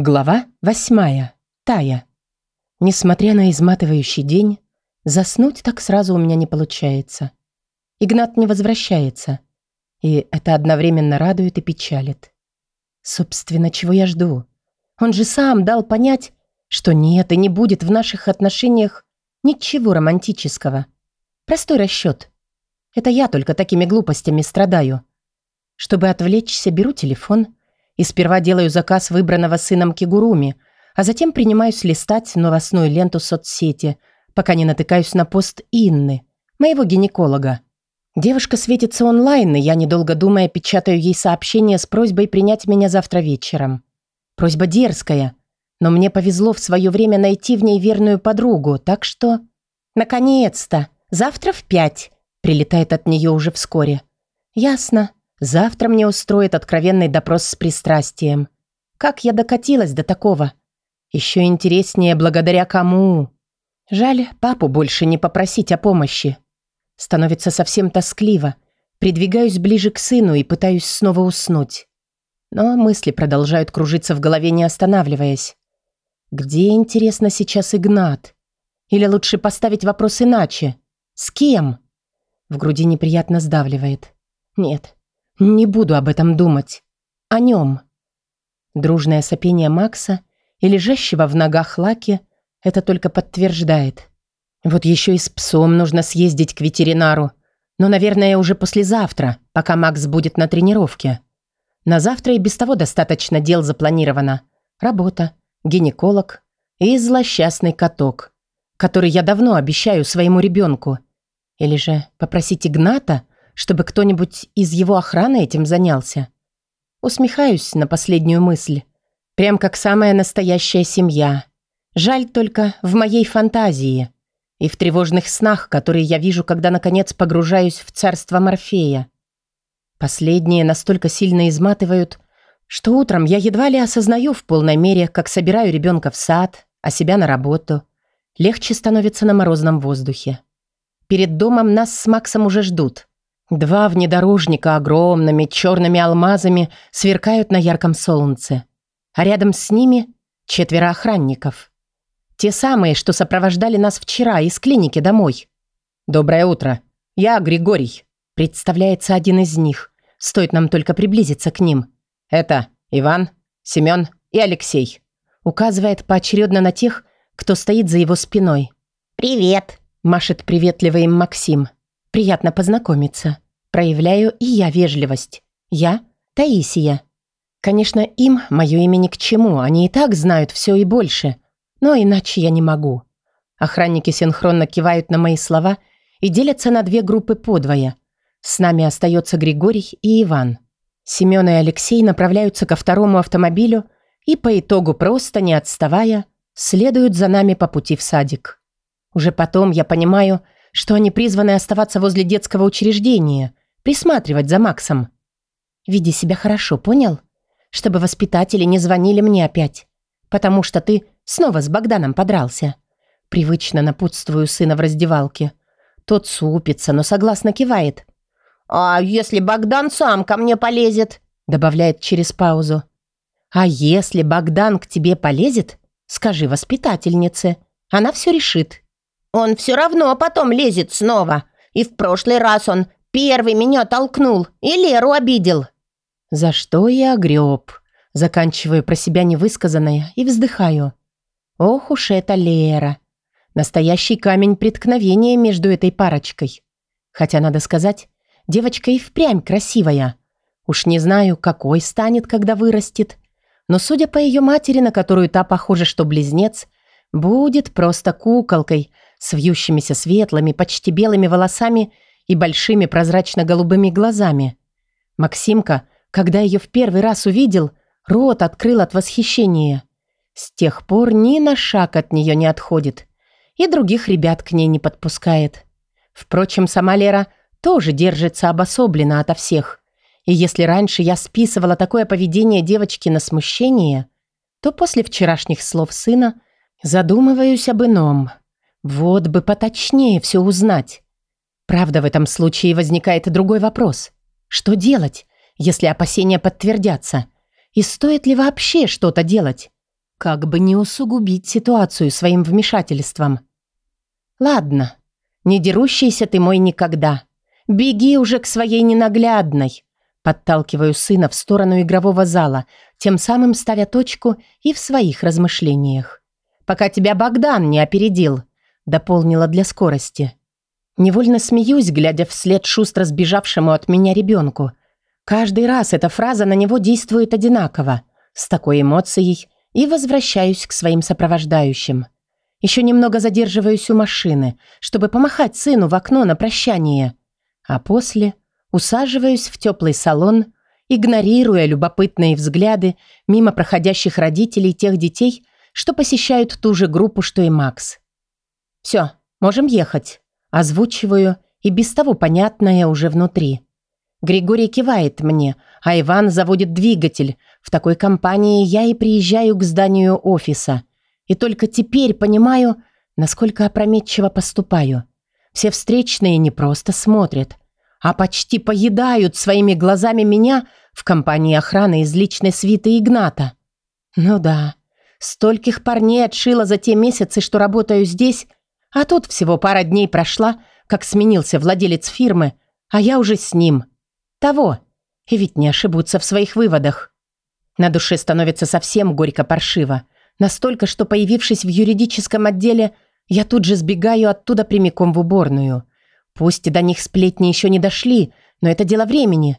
Глава восьмая. Тая. Несмотря на изматывающий день, заснуть так сразу у меня не получается. Игнат не возвращается, и это одновременно радует и печалит. Собственно, чего я жду? Он же сам дал понять, что нет и не будет в наших отношениях ничего романтического. Простой расчет. Это я только такими глупостями страдаю. Чтобы отвлечься, беру телефон и сперва делаю заказ выбранного сыном кигуруми, а затем принимаюсь листать новостную ленту соцсети, пока не натыкаюсь на пост Инны, моего гинеколога. Девушка светится онлайн, и я, недолго думая, печатаю ей сообщение с просьбой принять меня завтра вечером. Просьба дерзкая, но мне повезло в свое время найти в ней верную подругу, так что... Наконец-то! Завтра в пять! Прилетает от нее уже вскоре. Ясно. Завтра мне устроят откровенный допрос с пристрастием. Как я докатилась до такого? Еще интереснее, благодаря кому? Жаль, папу больше не попросить о помощи. Становится совсем тоскливо. Придвигаюсь ближе к сыну и пытаюсь снова уснуть. Но мысли продолжают кружиться в голове, не останавливаясь. Где, интересно, сейчас Игнат? Или лучше поставить вопрос иначе? С кем? В груди неприятно сдавливает. Нет, не буду об этом думать. О нем. Дружное сопение Макса и лежащего в ногах Лаки это только подтверждает. Вот еще и с псом нужно съездить к ветеринару. Но, наверное, уже послезавтра, пока Макс будет на тренировке. На завтра и без того достаточно дел запланировано. Работа, гинеколог и злосчастный каток, который я давно обещаю своему ребенку. Или же попросить Игната, чтобы кто-нибудь из его охраны этим занялся. Усмехаюсь на последнюю мысль. Прям как самая настоящая семья. Жаль только в моей фантазии и в тревожных снах, которые я вижу, когда, наконец, погружаюсь в царство Морфея. Последние настолько сильно изматывают, что утром я едва ли осознаю в полной мере, как собираю ребенка в сад, а себя на работу. Легче становится на морозном воздухе. Перед домом нас с Максом уже ждут. Два внедорожника огромными черными алмазами сверкают на ярком солнце. А рядом с ними четверо охранников. Те самые, что сопровождали нас вчера из клиники домой. «Доброе утро. Я Григорий», — представляется один из них. Стоит нам только приблизиться к ним. «Это Иван, Семен и Алексей», — указывает поочередно на тех, кто стоит за его спиной. «Привет», — машет приветливо им Максим. «Приятно познакомиться. Проявляю и я вежливость. Я Таисия». Конечно, им мое имя ни к чему, они и так знают все и больше — но иначе я не могу. Охранники синхронно кивают на мои слова и делятся на две группы подвое. С нами остается Григорий и Иван. Семен и Алексей направляются ко второму автомобилю и по итогу просто, не отставая, следуют за нами по пути в садик. Уже потом я понимаю, что они призваны оставаться возле детского учреждения, присматривать за Максом. Веди себя хорошо, понял? Чтобы воспитатели не звонили мне опять. Потому что ты Снова с Богданом подрался. Привычно напутствую сына в раздевалке. Тот супится, но согласно кивает. «А если Богдан сам ко мне полезет?» Добавляет через паузу. «А если Богдан к тебе полезет, скажи воспитательнице. Она все решит». «Он все равно потом лезет снова. И в прошлый раз он первый меня толкнул и Леру обидел». За что я огреб. Заканчиваю про себя невысказанное и вздыхаю. Ох уж эта Лера. Настоящий камень преткновения между этой парочкой. Хотя, надо сказать, девочка и впрямь красивая. Уж не знаю, какой станет, когда вырастет. Но судя по ее матери, на которую та похожа, что близнец, будет просто куколкой с вьющимися светлыми, почти белыми волосами и большими прозрачно-голубыми глазами. Максимка, когда ее в первый раз увидел, рот открыл от восхищения. С тех пор ни на шаг от нее не отходит. И других ребят к ней не подпускает. Впрочем, сама Лера тоже держится обособленно ото всех. И если раньше я списывала такое поведение девочки на смущение, то после вчерашних слов сына задумываюсь об ином. Вот бы поточнее все узнать. Правда, в этом случае возникает другой вопрос. Что делать, если опасения подтвердятся? И стоит ли вообще что-то делать? Как бы не усугубить ситуацию своим вмешательством. Ладно, не дерущийся ты мой никогда. Беги уже к своей ненаглядной. Подталкиваю сына в сторону игрового зала, тем самым ставя точку и в своих размышлениях. Пока тебя Богдан не опередил, дополнила для скорости. Невольно смеюсь, глядя вслед шустро сбежавшему от меня ребенку. Каждый раз эта фраза на него действует одинаково, с такой эмоцией, и возвращаюсь к своим сопровождающим. Еще немного задерживаюсь у машины, чтобы помахать сыну в окно на прощание, а после усаживаюсь в теплый салон, игнорируя любопытные взгляды мимо проходящих родителей тех детей, что посещают ту же группу, что и Макс. «Все, можем ехать», Озвучиваю, и без того понятное уже внутри. Григорий кивает мне, а Иван заводит двигатель. В такой компании я и приезжаю к зданию офиса. И только теперь понимаю, насколько опрометчиво поступаю. Все встречные не просто смотрят, а почти поедают своими глазами меня в компании охраны из личной свиты Игната. Ну да, стольких парней отшила за те месяцы, что работаю здесь, а тут всего пара дней прошла, как сменился владелец фирмы, а я уже с ним. Того. И ведь не ошибутся в своих выводах. На душе становится совсем горько-паршиво. Настолько, что, появившись в юридическом отделе, я тут же сбегаю оттуда прямиком в уборную. Пусть до них сплетни еще не дошли, но это дело времени.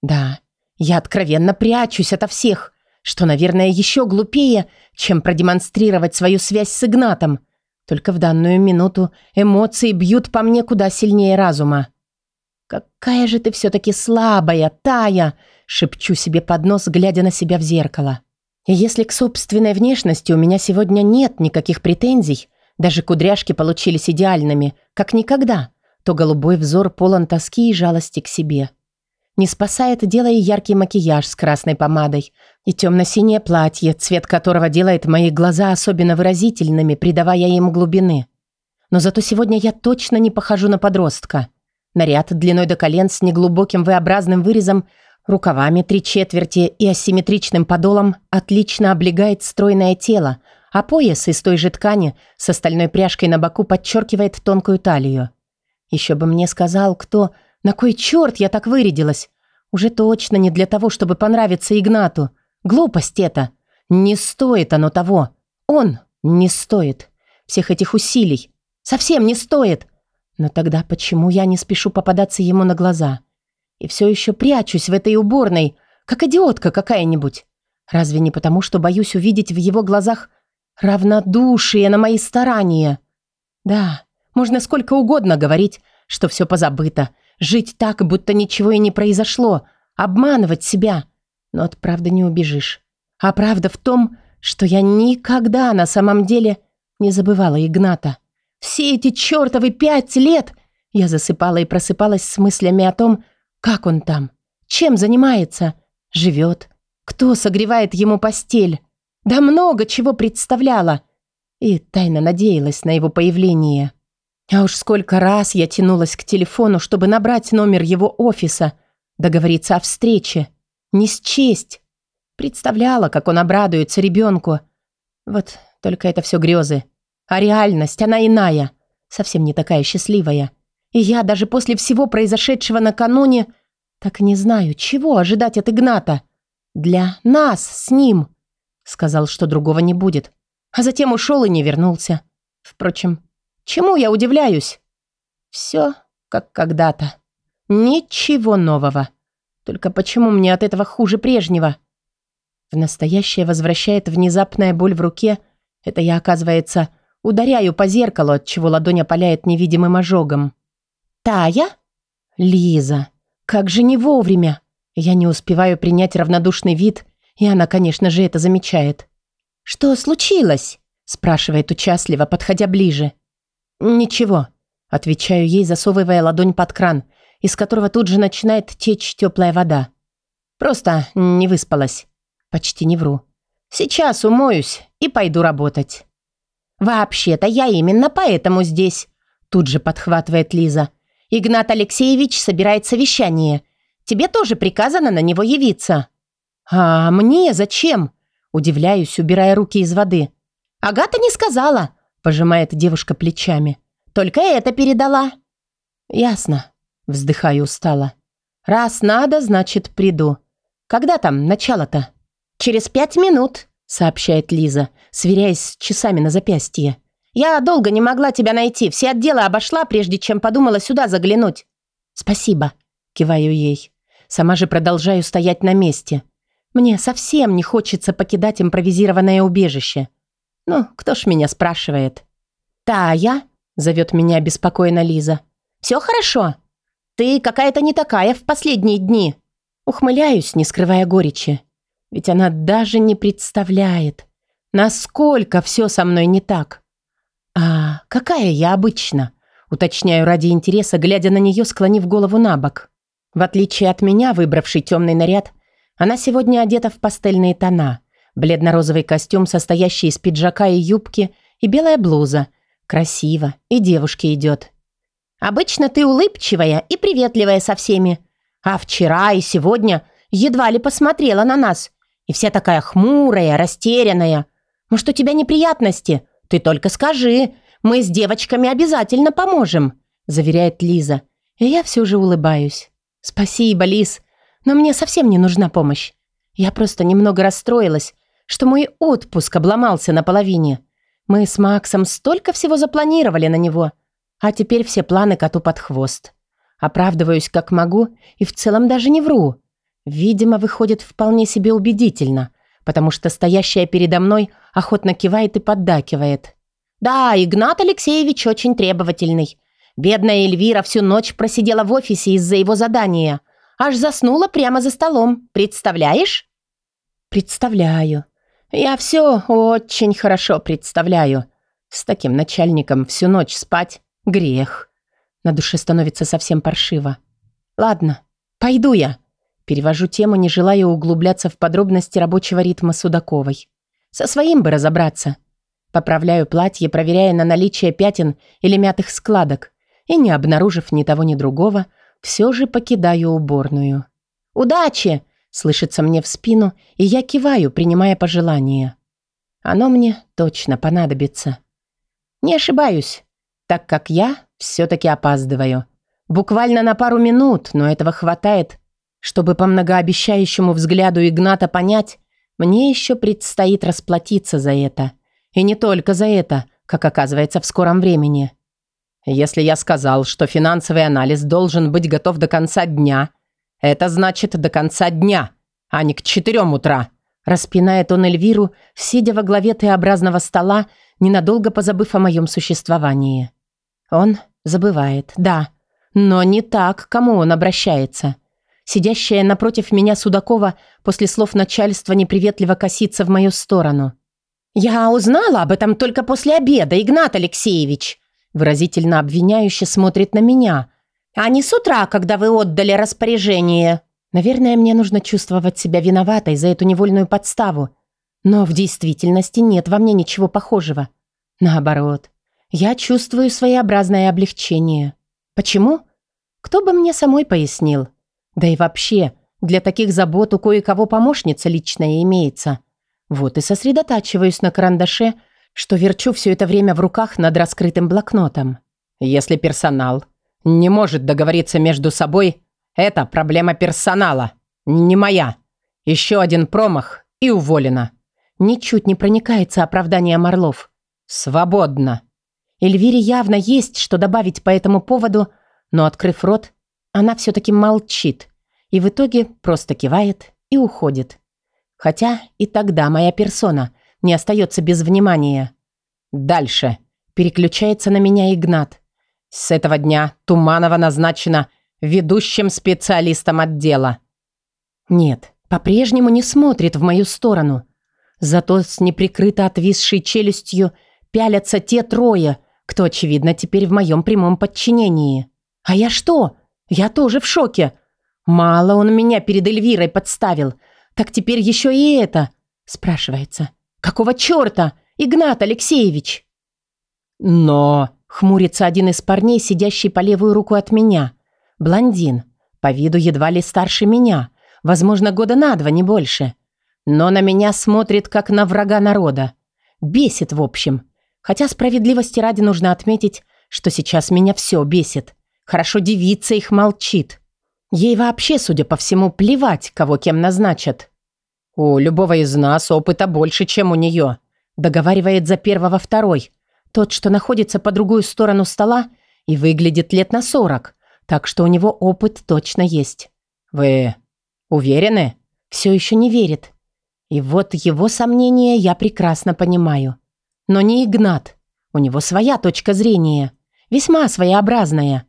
Да, я откровенно прячусь ото всех, что, наверное, еще глупее, чем продемонстрировать свою связь с Игнатом – только в данную минуту эмоции бьют по мне куда сильнее разума. «Какая же ты все-таки слабая, Тая!» шепчу себе под нос, глядя на себя в зеркало. Если к собственной внешности у меня сегодня нет никаких претензий, даже кудряшки получились идеальными, как никогда, то голубой взор полон тоски и жалости к себе. Не спасает дело и яркий макияж с красной помадой, и темно-синее платье, цвет которого делает мои глаза особенно выразительными, придавая им глубины. Но зато сегодня я точно не похожу на подростка. Наряд длиной до колен с неглубоким V-образным вырезом, рукавами три четверти и асимметричным подолом отлично облегает стройное тело, а пояс из той же ткани с остальной пряжкой на боку подчеркивает тонкую талию. Еще бы мне сказал кто на кой черт я так вырядилась? Уже точно не для того, чтобы понравиться Игнату. Глупость это. Не стоит оно того. Он не стоит. Всех этих усилий. Совсем не стоит. Но тогда почему я не спешу попадаться ему на глаза? И все еще прячусь в этой уборной, как идиотка какая-нибудь. Разве не потому, что боюсь увидеть в его глазах равнодушие на мои старания? Да, можно сколько угодно говорить, что все позабыто, Жить так, будто ничего и не произошло. Обманывать себя. Но от правды не убежишь. А правда в том, что я никогда на самом деле не забывала Игната. Все эти чертовы пять лет я засыпала и просыпалась с мыслями о том, как он там, чем занимается, живет, кто согревает ему постель. Да много чего представляла. И тайно надеялась на его появление. А уж сколько раз я тянулась к телефону, чтобы набрать номер его офиса, договориться о встрече. Не счесть. Представляла, как он обрадуется ребенку. Вот только это все грезы. А реальность, она иная. Совсем не такая счастливая. И я даже после всего произошедшего накануне так не знаю, чего ожидать от Игната. Для нас с ним. Сказал, что другого не будет. А затем ушел и не вернулся. Впрочем, Чему я удивляюсь? Все как когда-то. Ничего нового. Только почему мне от этого хуже прежнего? В настоящее возвращает внезапная боль в руке. Это я, оказывается, ударяю по зеркалу, от чего ладонь опаляет невидимым ожогом. «Тая?» «Лиза, как же не вовремя!» Я не успеваю принять равнодушный вид, и она, конечно же, это замечает. «Что случилось?» спрашивает участливо, подходя ближе. «Ничего», — отвечаю ей, засовывая ладонь под кран, из которого тут же начинает течь теплая вода. «Просто не выспалась. Почти не вру. Сейчас умоюсь и пойду работать». «Вообще-то я именно поэтому здесь», — тут же подхватывает Лиза. «Игнат Алексеевич собирает совещание. Тебе тоже приказано на него явиться». «А мне зачем?» Удивляюсь, убирая руки из воды. «Агата не сказала», – пожимает девушка плечами. «Только это передала». «Ясно», – вздыхаю устало. «Раз надо, значит, приду. Когда там начало-то?» «Через пять минут», – сообщает Лиза, сверяясь с часами на запястье. «Я долго не могла тебя найти. Все отделы обошла, прежде чем подумала сюда заглянуть». «Спасибо», – киваю ей. Сама же продолжаю стоять на месте. Мне совсем не хочется покидать импровизированное убежище. Ну, кто ж меня спрашивает? «Тая?» – зовет меня беспокойно Лиза. «Все хорошо? Ты какая-то не такая в последние дни». Ухмыляюсь, не скрывая горечи. Ведь она даже не представляет, насколько все со мной не так. «А какая я обычно?» Уточняю ради интереса, глядя на нее, склонив голову на бок. В отличие от меня, выбравший темный наряд, она сегодня одета в пастельные тона. Бледно-розовый костюм, состоящий из пиджака и юбки, и белая блуза. Красиво, и девушке идет. «Обычно ты улыбчивая и приветливая со всеми. А вчера и сегодня едва ли посмотрела на нас. И вся такая хмурая, растерянная. Может, у тебя неприятности? Ты только скажи. Мы с девочками обязательно поможем», заверяет Лиза. И я все же улыбаюсь. «Спасибо, Лиз, но мне совсем не нужна помощь. Я просто немного расстроилась, что мой отпуск обломался наполовине. Мы с Максом столько всего запланировали на него, а теперь все планы коту под хвост. Оправдываюсь как могу и в целом даже не вру. Видимо, выходит вполне себе убедительно, потому что стоящая передо мной охотно кивает и поддакивает. «Да, Игнат Алексеевич очень требовательный. Бедная Эльвира всю ночь просидела в офисе из-за его задания. Аж заснула прямо за столом. Представляешь? Представляю. Я все очень хорошо представляю. С таким начальником всю ночь спать — грех. На душе становится совсем паршиво. Ладно, пойду я. Перевожу тему, не желая углубляться в подробности рабочего ритма Судаковой. Со своим бы разобраться. Поправляю платье, проверяя на наличие пятен или мятых складок и, не обнаружив ни того, ни другого, все же покидаю уборную. «Удачи!» — слышится мне в спину, и я киваю, принимая пожелание. Оно мне точно понадобится. Не ошибаюсь, так как я все-таки опаздываю. Буквально на пару минут, но этого хватает, чтобы по многообещающему взгляду Игната понять, мне еще предстоит расплатиться за это. И не только за это, как оказывается в скором времени. Если я сказал, что финансовый анализ должен быть готов до конца дня, это значит до конца дня, а не к четырем утра. Распинает он Эльвиру, сидя во главе Т-образного стола, ненадолго позабыв о моем существовании. Он забывает, да, но не так, к кому он обращается. Сидящая напротив меня Судакова после слов начальства неприветливо косится в мою сторону. «Я узнала об этом только после обеда, Игнат Алексеевич», Выразительно обвиняюще смотрит на меня. «А не с утра, когда вы отдали распоряжение». Наверное, мне нужно чувствовать себя виноватой за эту невольную подставу. Но в действительности нет во мне ничего похожего. Наоборот, я чувствую своеобразное облегчение. Почему? Кто бы мне самой пояснил? Да и вообще, для таких забот у кое-кого помощница личная имеется. Вот и сосредотачиваюсь на карандаше, что верчу все это время в руках над раскрытым блокнотом. Если персонал не может договориться между собой, это проблема персонала, не моя. Еще один промах и уволена. Ничуть не проникается оправданием Орлов. Свободно. Эльвире явно есть, что добавить по этому поводу, но, открыв рот, она все-таки молчит и в итоге просто кивает и уходит. Хотя и тогда моя персона не остается без внимания. Дальше. Переключается на меня Игнат. С этого дня Туманова назначена ведущим специалистом отдела. Нет, по-прежнему не смотрит в мою сторону. Зато с неприкрыто отвисшей челюстью пялятся те трое, кто, очевидно, теперь в моем прямом подчинении. А я что? Я тоже в шоке. Мало он меня перед Эльвирой подставил. Так теперь еще и это, спрашивается. Какого черта, Игнат Алексеевич? Но, хмурится один из парней, сидящий по левую руку от меня. Блондин, по виду едва ли старше меня, возможно, года на два, не больше. но на меня смотрит как на врага народа. Бесит, в общем. Хотя справедливости ради нужно отметить, что сейчас меня все бесит. Хорошо девица их молчит. Ей вообще, судя по всему, плевать, кого кем назначат. У любого из нас опыта больше, чем у нее. Договаривает за первого второй. Тот, что находится по другую сторону стола и выглядит лет на сорок. Так что у него опыт точно есть. Вы уверены? Все еще не верит. И вот его сомнения я прекрасно понимаю. Но не Игнат. У него своя точка зрения. Весьма своеобразная.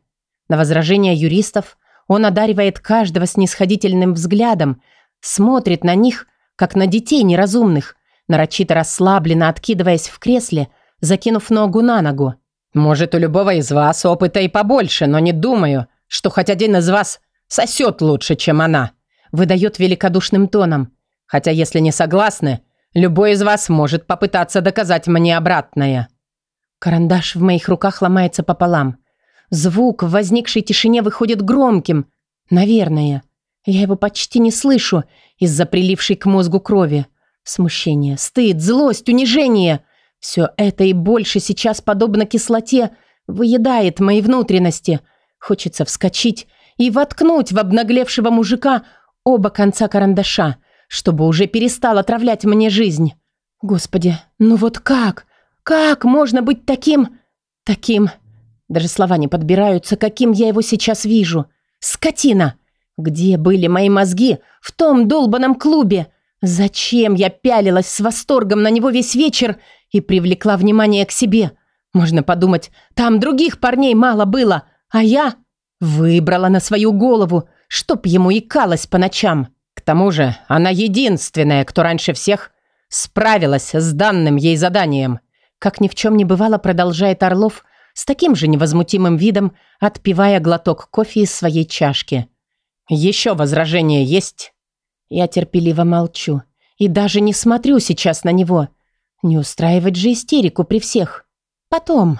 На возражения юристов он одаривает каждого снисходительным взглядом, смотрит на них, как на детей неразумных, нарочито расслабленно откидываясь в кресле, закинув ногу на ногу. «Может, у любого из вас опыта и побольше, но не думаю, что хоть один из вас сосет лучше, чем она», выдает великодушным тоном. Хотя, если не согласны, любой из вас может попытаться доказать мне обратное. Карандаш в моих руках ломается пополам. Звук в возникшей тишине выходит громким. Наверное. Я его почти не слышу из-за прилившей к мозгу крови. Смущение, стыд, злость, унижение. Все это и больше сейчас, подобно кислоте, выедает мои внутренности. Хочется вскочить и воткнуть в обнаглевшего мужика оба конца карандаша – чтобы уже перестал отравлять мне жизнь. Господи, ну вот как? Как можно быть таким... таким... Даже слова не подбираются, каким я его сейчас вижу. Скотина! Где были мои мозги в том долбанном клубе? Зачем я пялилась с восторгом на него весь вечер и привлекла внимание к себе? Можно подумать, там других парней мало было, а я выбрала на свою голову, чтоб ему икалось по ночам. К тому же она единственная, кто раньше всех справилась с данным ей заданием. Как ни в чем не бывало, продолжает Орлов с таким же невозмутимым видом, отпивая глоток кофе из своей чашки. «Еще возражение есть?» Я терпеливо молчу и даже не смотрю сейчас на него. Не устраивать же истерику при всех. Потом.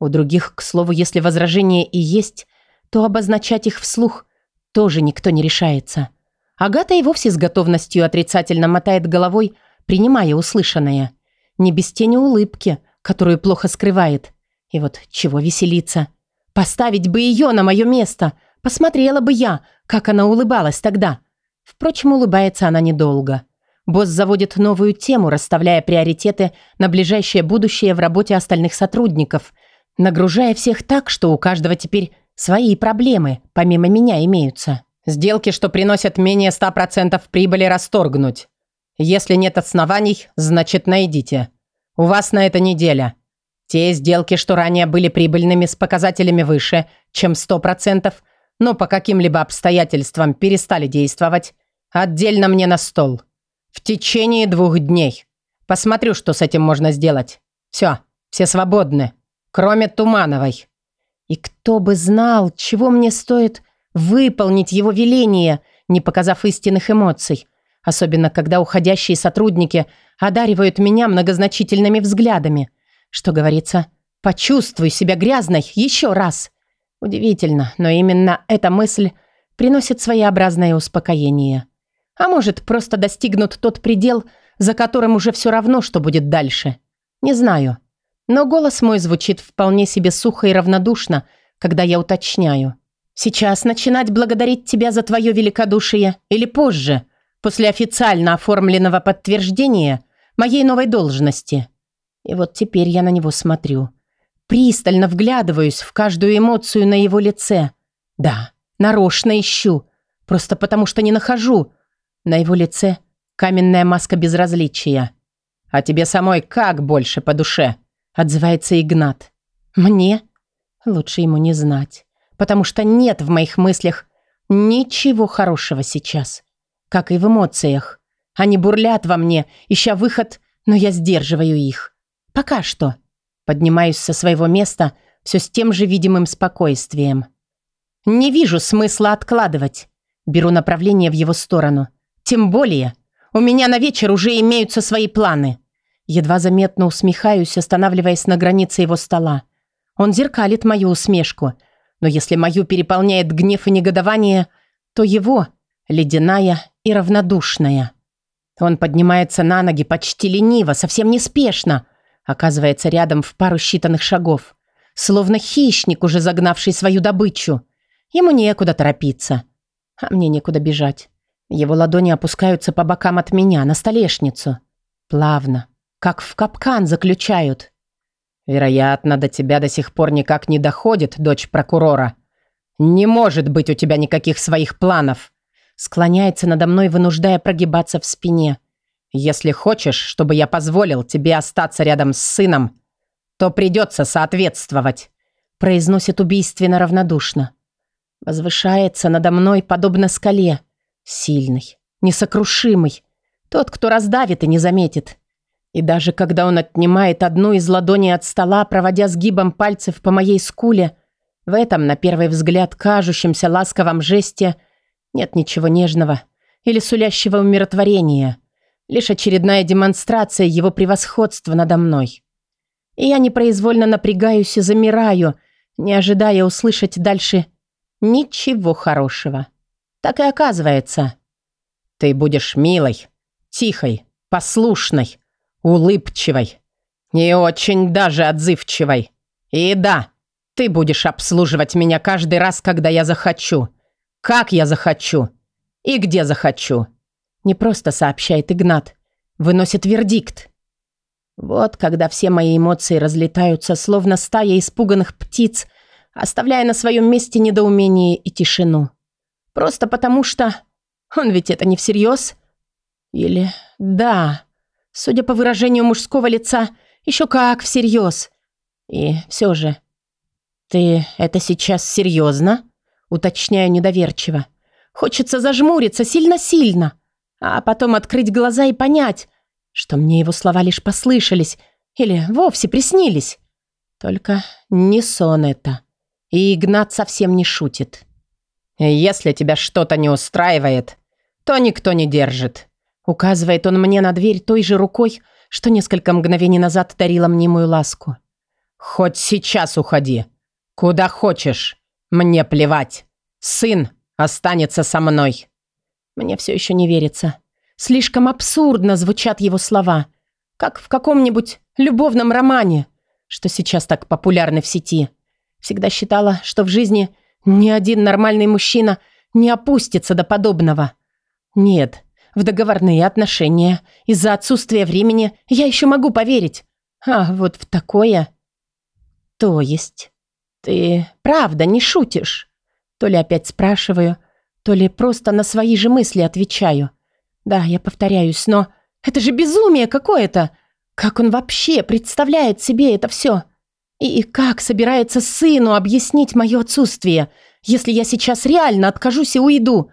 У других, к слову, если возражения и есть, то обозначать их вслух тоже никто не решается. Агата и вовсе с готовностью отрицательно мотает головой, принимая услышанное. Не без тени улыбки, которую плохо скрывает. И вот чего веселиться. Поставить бы ее на мое место. Посмотрела бы я, как она улыбалась тогда. Впрочем, улыбается она недолго. Босс заводит новую тему, расставляя приоритеты на ближайшее будущее в работе остальных сотрудников, нагружая всех так, что у каждого теперь свои проблемы, помимо меня, имеются. Сделки, что приносят менее 100% прибыли, расторгнуть. Если нет оснований, значит найдите. У вас на это неделя. Те сделки, что ранее были прибыльными с показателями выше, чем 100%, но по каким-либо обстоятельствам перестали действовать, отдельно мне на стол. В течение двух дней. Посмотрю, что с этим можно сделать. Все, все свободны. Кроме Тумановой. И кто бы знал, чего мне стоит выполнить его веление, не показав истинных эмоций, особенно когда уходящие сотрудники одаривают меня многозначительными взглядами. Что говорится, почувствуй себя грязной еще раз. Удивительно, но именно эта мысль приносит своеобразное успокоение. А может, просто достигнут тот предел, за которым уже все равно, что будет дальше. Не знаю. Но голос мой звучит вполне себе сухо и равнодушно, когда я уточняю. Сейчас начинать благодарить тебя за твое великодушие или позже, после официально оформленного подтверждения моей новой должности. И вот теперь я на него смотрю. Пристально вглядываюсь в каждую эмоцию на его лице. Да, нарочно ищу, просто потому что не нахожу. На его лице каменная маска безразличия. «А тебе самой как больше по душе?» – отзывается Игнат. «Мне? Лучше ему не знать потому что нет в моих мыслях ничего хорошего сейчас, как и в эмоциях. Они бурлят во мне, ища выход, но я сдерживаю их. Пока что. Поднимаюсь со своего места все с тем же видимым спокойствием. Не вижу смысла откладывать. Беру направление в его сторону. Тем более, у меня на вечер уже имеются свои планы. Едва заметно усмехаюсь, останавливаясь на границе его стола. Он зеркалит мою усмешку – но если мою переполняет гнев и негодование, то его – ледяная и равнодушная. Он поднимается на ноги почти лениво, совсем неспешно. Оказывается рядом в пару считанных шагов. Словно хищник, уже загнавший свою добычу. Ему некуда торопиться. А мне некуда бежать. Его ладони опускаются по бокам от меня, на столешницу. Плавно, как в капкан заключают. «Вероятно, до тебя до сих пор никак не доходит, дочь прокурора. Не может быть у тебя никаких своих планов!» Склоняется надо мной, вынуждая прогибаться в спине. «Если хочешь, чтобы я позволил тебе остаться рядом с сыном, то придется соответствовать», произносит убийственно равнодушно. Возвышается надо мной, подобно скале. Сильный, несокрушимый. Тот, кто раздавит и не заметит. И даже когда он отнимает одну из ладоней от стола, проводя сгибом пальцев по моей скуле, в этом, на первый взгляд, кажущемся ласковом жесте нет ничего нежного или сулящего умиротворения. Лишь очередная демонстрация его превосходства надо мной. И я непроизвольно напрягаюсь и замираю, не ожидая услышать дальше ничего хорошего. Так и оказывается. Ты будешь милой, тихой, послушной, улыбчивой и очень даже отзывчивой. И да, ты будешь обслуживать меня каждый раз, когда я захочу. Как я захочу. И где захочу. Не просто сообщает Игнат. Выносит вердикт. Вот когда все мои эмоции разлетаются, словно стая испуганных птиц, оставляя на своем месте недоумение и тишину. Просто потому что... Он ведь это не всерьез? Или... Да. Судя по выражению мужского лица, еще как всерьез. И все же... Ты это сейчас серьезно? Уточняю недоверчиво. Хочется зажмуриться сильно-сильно, а потом открыть глаза и понять, что мне его слова лишь послышались или вовсе приснились. Только не сон это. И Игнат совсем не шутит. «Если тебя что-то не устраивает, то никто не держит», указывает он мне на дверь той же рукой, что несколько мгновений назад дарила мнимую ласку. «Хоть сейчас уходи. Куда хочешь. Мне плевать. Сын останется со мной». Мне все еще не верится. Слишком абсурдно звучат его слова, как в каком-нибудь любовном романе, что сейчас так популярны в сети. Всегда считала, что в жизни ни один нормальный мужчина не опустится до подобного. Нет, в договорные отношения из-за отсутствия времени я еще могу поверить. А вот в такое... То есть... Ты правда не шутишь? То ли опять спрашиваю, то ли просто на свои же мысли отвечаю. Да, я повторяюсь, но это же безумие какое-то. Как он вообще представляет себе это все? И как собирается сыну объяснить мое отсутствие, если я сейчас реально откажусь и уйду?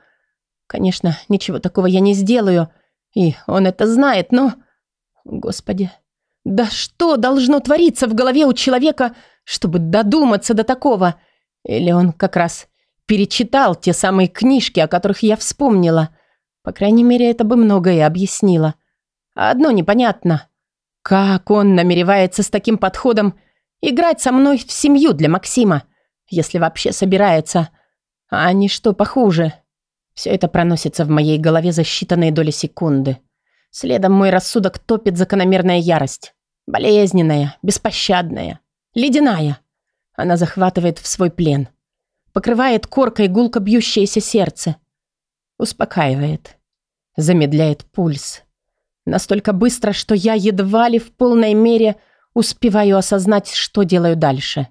Конечно, ничего такого я не сделаю, и он это знает, но... Господи, да что должно твориться в голове у человека, чтобы додуматься до такого? Или он как раз перечитал те самые книжки, о которых я вспомнила? По крайней мере, это бы многое объяснило. Одно непонятно. Как он намеревается с таким подходом Играть со мной в семью для Максима, если вообще собирается. А не что похуже. Все это проносится в моей голове за считанные доли секунды. Следом мой рассудок топит закономерная ярость. Болезненная, беспощадная, ледяная. Она захватывает в свой плен. Покрывает коркой гулко бьющееся сердце. Успокаивает. Замедляет пульс. Настолько быстро, что я едва ли в полной мере Успеваю осознать, что делаю дальше.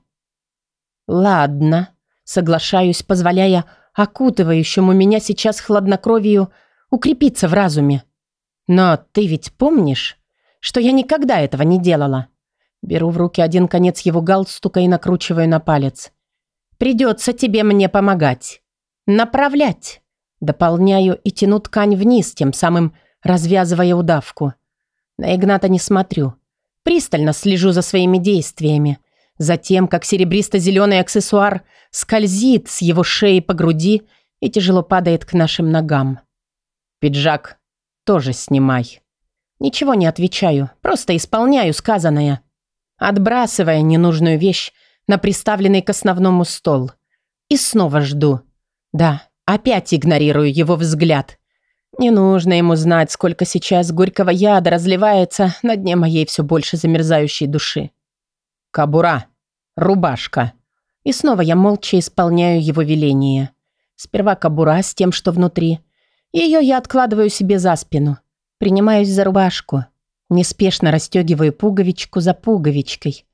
Ладно, соглашаюсь, позволяя окутывающему меня сейчас хладнокровию укрепиться в разуме. Но ты ведь помнишь, что я никогда этого не делала? Беру в руки один конец его галстука и накручиваю на палец. Придется тебе мне помогать. Направлять. Дополняю и тяну ткань вниз, тем самым развязывая удавку. На Игната не смотрю. Пристально слежу за своими действиями, за тем, как серебристо-зеленый аксессуар скользит с его шеи по груди и тяжело падает к нашим ногам. «Пиджак тоже снимай». Ничего не отвечаю, просто исполняю сказанное, отбрасывая ненужную вещь на приставленный к основному стол. И снова жду. Да, опять игнорирую его взгляд. Не нужно ему знать, сколько сейчас горького яда разливается на дне моей все больше замерзающей души. Кабура, рубашка. И снова я молча исполняю его веление. Сперва кабура с тем, что внутри. Ее я откладываю себе за спину. Принимаюсь за рубашку. Неспешно расстегиваю пуговичку за пуговичкой,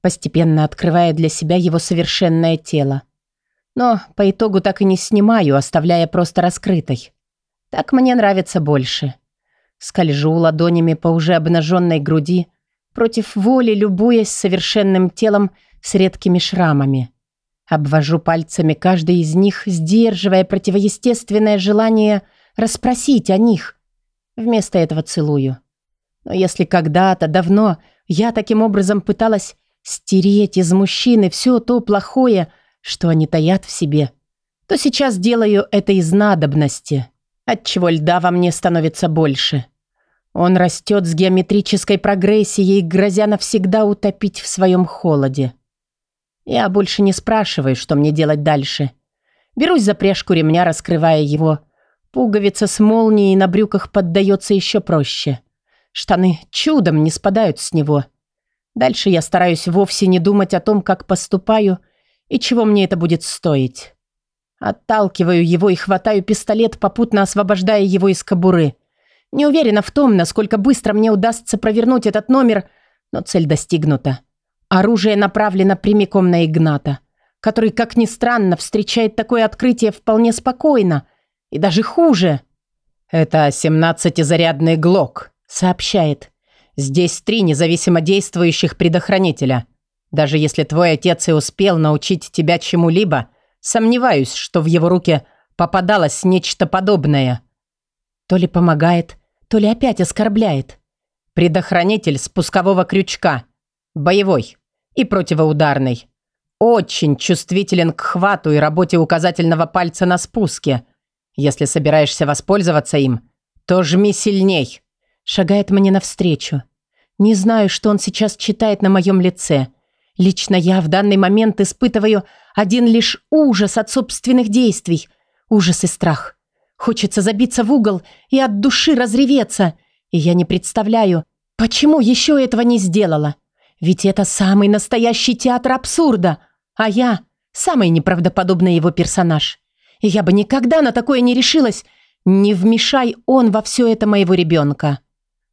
постепенно открывая для себя его совершенное тело. Но по итогу так и не снимаю, оставляя просто раскрытой. Так мне нравится больше. Скольжу ладонями по уже обнаженной груди, против воли любуясь совершенным телом с редкими шрамами. Обвожу пальцами каждый из них, сдерживая противоестественное желание расспросить о них. Вместо этого целую. Но если когда-то давно я таким образом пыталась стереть из мужчины все то плохое, что они таят в себе, то сейчас делаю это из надобности, отчего льда во мне становится больше. Он растет с геометрической прогрессией, грозя навсегда утопить в своем холоде. Я больше не спрашиваю, что мне делать дальше. Берусь за пряжку ремня, раскрывая его. Пуговица с молнией на брюках поддается еще проще. Штаны чудом не спадают с него. Дальше я стараюсь вовсе не думать о том, как поступаю и чего мне это будет стоить. Отталкиваю его и хватаю пистолет, попутно освобождая его из кобуры. Не уверена в том, насколько быстро мне удастся провернуть этот номер, но цель достигнута. Оружие направлено прямиком на Игната, который, как ни странно, встречает такое открытие вполне спокойно. И даже хуже. «Это семнадцатизарядный глок», — сообщает. «Здесь три независимо действующих предохранителя. Даже если твой отец и успел научить тебя чему-либо, сомневаюсь, что в его руке попадалось нечто подобное». То ли помогает, то ли опять оскорбляет. Предохранитель спускового крючка. Боевой и противоударный. Очень чувствителен к хвату и работе указательного пальца на спуске. Если собираешься воспользоваться им, то жми сильней. Шагает мне навстречу. Не знаю, что он сейчас читает на моем лице. Лично я в данный момент испытываю один лишь ужас от собственных действий. Ужас и страх. Хочется забиться в угол и от души разреветься. И я не представляю, почему еще этого не сделала. Ведь это самый настоящий театр абсурда, а я самый неправдоподобный его персонаж. И я бы никогда на такое не решилась. Не вмешай он во все это моего ребенка.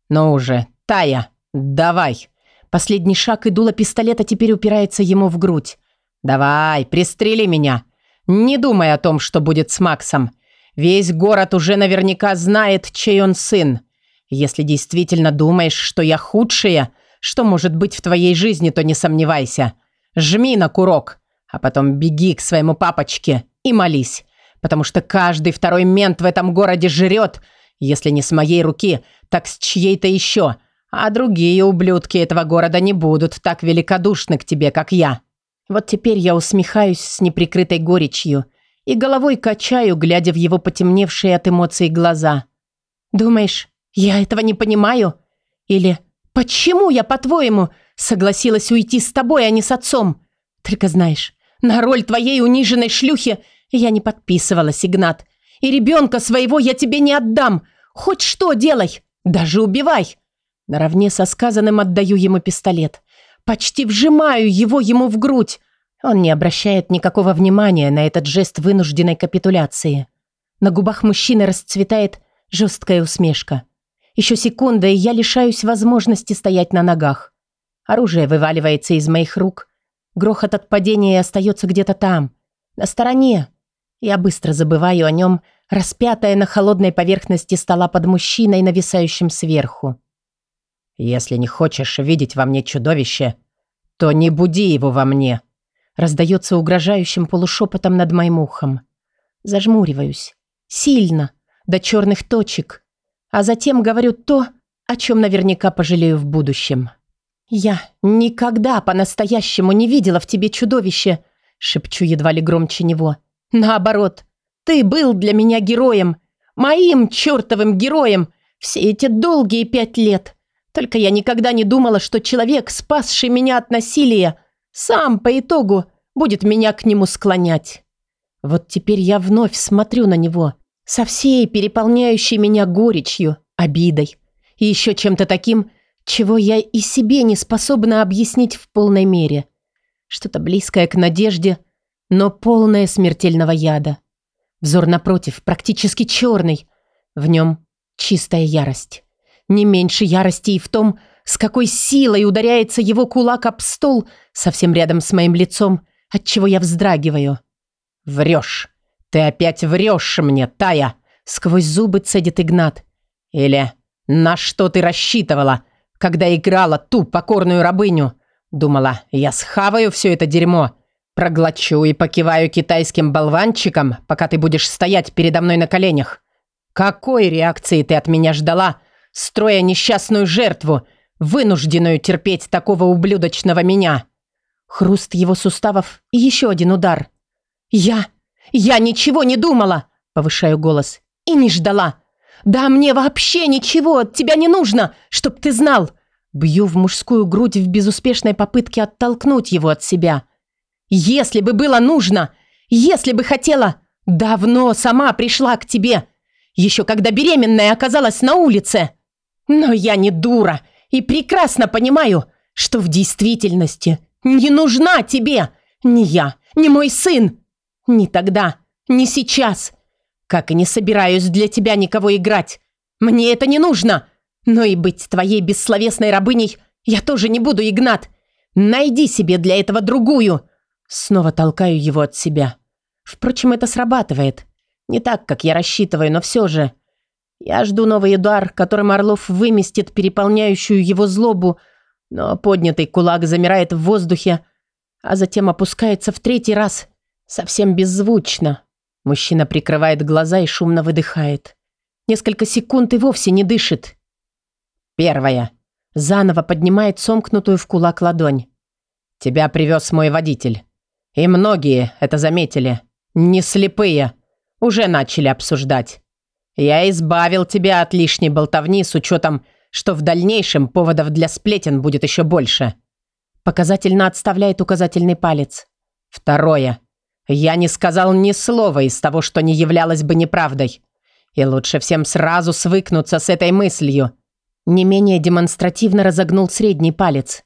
Но уже, Тая, давай. Последний шаг и дуло пистолета теперь упирается ему в грудь. Давай, пристрели меня. Не думай о том, что будет с Максом. Весь город уже наверняка знает, чей он сын. Если действительно думаешь, что я худшая, что может быть в твоей жизни, то не сомневайся. Жми на курок, а потом беги к своему папочке и молись, потому что каждый второй мент в этом городе жрет, если не с моей руки, так с чьей-то еще, а другие ублюдки этого города не будут так великодушны к тебе, как я. Вот теперь я усмехаюсь с неприкрытой горечью и головой качаю, глядя в его потемневшие от эмоций глаза. Думаешь, я этого не понимаю? Или «Почему я, по-твоему, согласилась уйти с тобой, а не с отцом? Только знаешь, на роль твоей униженной шлюхи я не подписывалась, Игнат. И ребенка своего я тебе не отдам. Хоть что делай, даже убивай». Наравне со сказанным отдаю ему пистолет. Почти вжимаю его ему в грудь. Он не обращает никакого внимания на этот жест вынужденной капитуляции. На губах мужчины расцветает жесткая усмешка. Еще секунда, и я лишаюсь возможности стоять на ногах. Оружие вываливается из моих рук. Грохот от падения остается где-то там, на стороне. Я быстро забываю о нем, распятая на холодной поверхности стола под мужчиной, нависающим сверху. «Если не хочешь видеть во мне чудовище, то не буди его во мне», раздается угрожающим полушепотом над моим ухом. Зажмуриваюсь. Сильно, до черных точек а затем говорю то, о чем наверняка пожалею в будущем. «Я никогда по-настоящему не видела в тебе чудовище», шепчу едва ли громче него. «Наоборот, ты был для меня героем, моим чертовым героем все эти долгие пять лет. Только я никогда не думала, что человек, спасший меня от насилия, сам по итогу будет меня к нему склонять. Вот теперь я вновь смотрю на него, Со всей переполняющей меня горечью, обидой и еще чем-то таким, чего я и себе не способна объяснить в полной мере. Что-то близкое к надежде, но полное смертельного яда. Взор напротив, практически черный. В нем чистая ярость. Не меньше ярости и в том, с какой силой ударяется его кулак об стол совсем рядом с моим лицом, от чего я вздрагиваю. «Врешь! Ты опять врешь мне, Тая!» Сквозь зубы цедит Игнат. «Или на что ты рассчитывала, когда играла ту покорную рабыню? Думала, я схаваю все это дерьмо, проглочу и покиваю китайским болванчиком, пока ты будешь стоять передо мной на коленях. Какой реакции ты от меня ждала, строя несчастную жертву, вынужденную терпеть такого ублюдочного меня?» Хруст его суставов и еще один удар. «Я... я ничего не думала!» Повышаю голос. «И не ждала. Да мне вообще ничего от тебя не нужно, чтоб ты знал!» Бью в мужскую грудь в безуспешной попытке оттолкнуть его от себя. «Если бы было нужно, если бы хотела, давно сама пришла к тебе, еще когда беременная оказалась на улице. Но я не дура и прекрасно понимаю, что в действительности не нужна тебе ни я, ни мой сын. Ни тогда, ни сейчас. Как и не собираюсь для тебя никого играть. Мне это не нужно. Но и быть твоей бессловесной рабыней я тоже не буду, Игнат. Найди себе для этого другую. Снова толкаю его от себя. Впрочем, это срабатывает. Не так, как я рассчитываю, но все же. Я жду новый удар, которым Орлов выместит переполняющую его злобу, но поднятый кулак замирает в воздухе, а затем опускается в третий раз, совсем беззвучно. Мужчина прикрывает глаза и шумно выдыхает. Несколько секунд и вовсе не дышит. Первое. Заново поднимает сомкнутую в кулак ладонь. «Тебя привез мой водитель. И многие это заметили. Не слепые. Уже начали обсуждать. Я избавил тебя от лишней болтовни с учетом что в дальнейшем поводов для сплетен будет еще больше. Показательно отставляет указательный палец. Второе. Я не сказал ни слова из того, что не являлось бы неправдой. И лучше всем сразу свыкнуться с этой мыслью. Не менее демонстративно разогнул средний палец.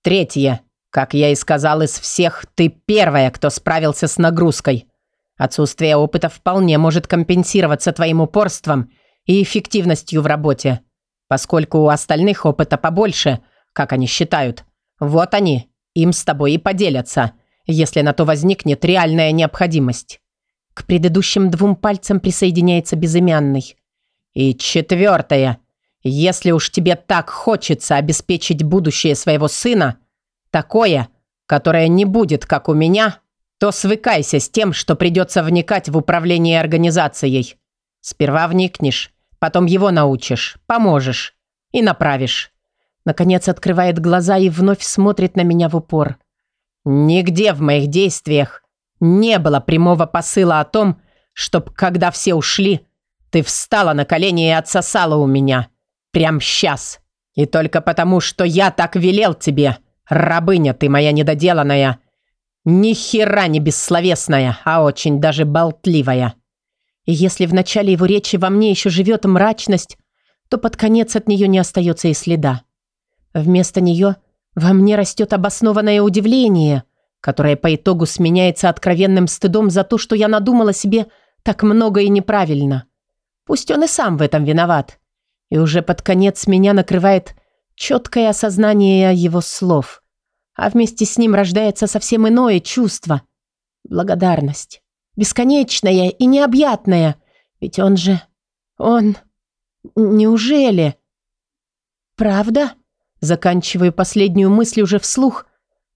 Третье. Как я и сказал, из всех ты первая, кто справился с нагрузкой. Отсутствие опыта вполне может компенсироваться твоим упорством и эффективностью в работе поскольку у остальных опыта побольше, как они считают. Вот они, им с тобой и поделятся, если на то возникнет реальная необходимость. К предыдущим двум пальцам присоединяется безымянный. И четвертое. Если уж тебе так хочется обеспечить будущее своего сына, такое, которое не будет, как у меня, то свыкайся с тем, что придется вникать в управление организацией. Сперва вникнешь, Потом его научишь, поможешь и направишь. Наконец открывает глаза и вновь смотрит на меня в упор. Нигде в моих действиях не было прямого посыла о том, чтоб, когда все ушли, ты встала на колени и отсосала у меня. Прям сейчас. И только потому, что я так велел тебе, рабыня ты моя недоделанная, ни хера не бессловесная, а очень даже болтливая. И если в начале его речи во мне еще живет мрачность, то под конец от нее не остается и следа. Вместо нее во мне растет обоснованное удивление, которое по итогу сменяется откровенным стыдом за то, что я надумала себе так много и неправильно. Пусть он и сам в этом виноват. И уже под конец меня накрывает четкое осознание его слов. А вместе с ним рождается совсем иное чувство – благодарность бесконечное и необъятное. Ведь он же... Он... Неужели... Правда? Заканчиваю последнюю мысль уже вслух,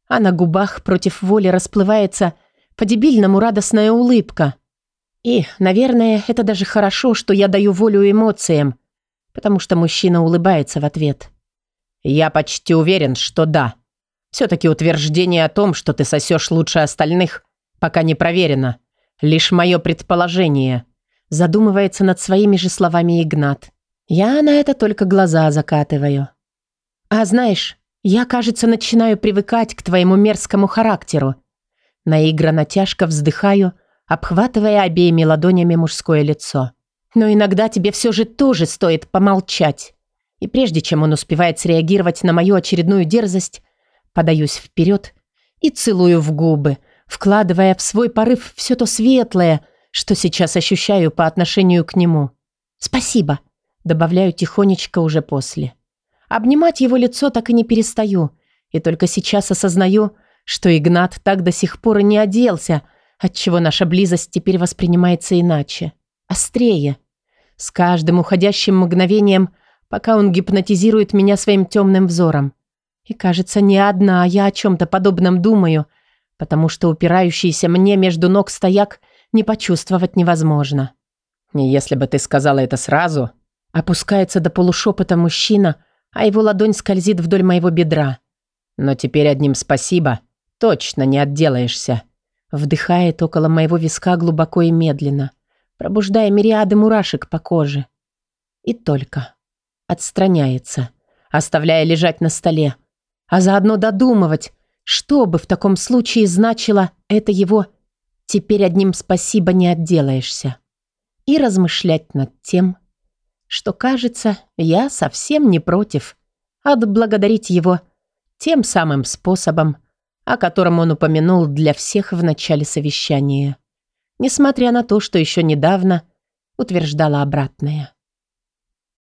а на губах против воли расплывается по-дебильному радостная улыбка. И, наверное, это даже хорошо, что я даю волю эмоциям, потому что мужчина улыбается в ответ. Я почти уверен, что да. Все-таки утверждение о том, что ты сосешь лучше остальных, пока не проверено. Лишь мое предположение. Задумывается над своими же словами Игнат. Я на это только глаза закатываю. А знаешь, я, кажется, начинаю привыкать к твоему мерзкому характеру. Наигранно тяжко вздыхаю, обхватывая обеими ладонями мужское лицо. Но иногда тебе все же тоже стоит помолчать. И прежде чем он успевает среагировать на мою очередную дерзость, подаюсь вперед и целую в губы, вкладывая в свой порыв все то светлое, что сейчас ощущаю по отношению к нему. «Спасибо», — добавляю тихонечко уже после. Обнимать его лицо так и не перестаю, и только сейчас осознаю, что Игнат так до сих пор и не оделся, отчего наша близость теперь воспринимается иначе, острее. С каждым уходящим мгновением, пока он гипнотизирует меня своим темным взором. И кажется, не одна я о чем-то подобном думаю, потому что упирающийся мне между ног стояк не почувствовать невозможно. Не если бы ты сказала это сразу, опускается до полушепота мужчина, а его ладонь скользит вдоль моего бедра. Но теперь одним спасибо точно не отделаешься. Вдыхает около моего виска глубоко и медленно, пробуждая мириады мурашек по коже. И только. Отстраняется, оставляя лежать на столе, а заодно додумывать, что бы в таком случае значило это его «теперь одним спасибо не отделаешься» и размышлять над тем, что, кажется, я совсем не против отблагодарить его тем самым способом, о котором он упомянул для всех в начале совещания, несмотря на то, что еще недавно утверждала обратное.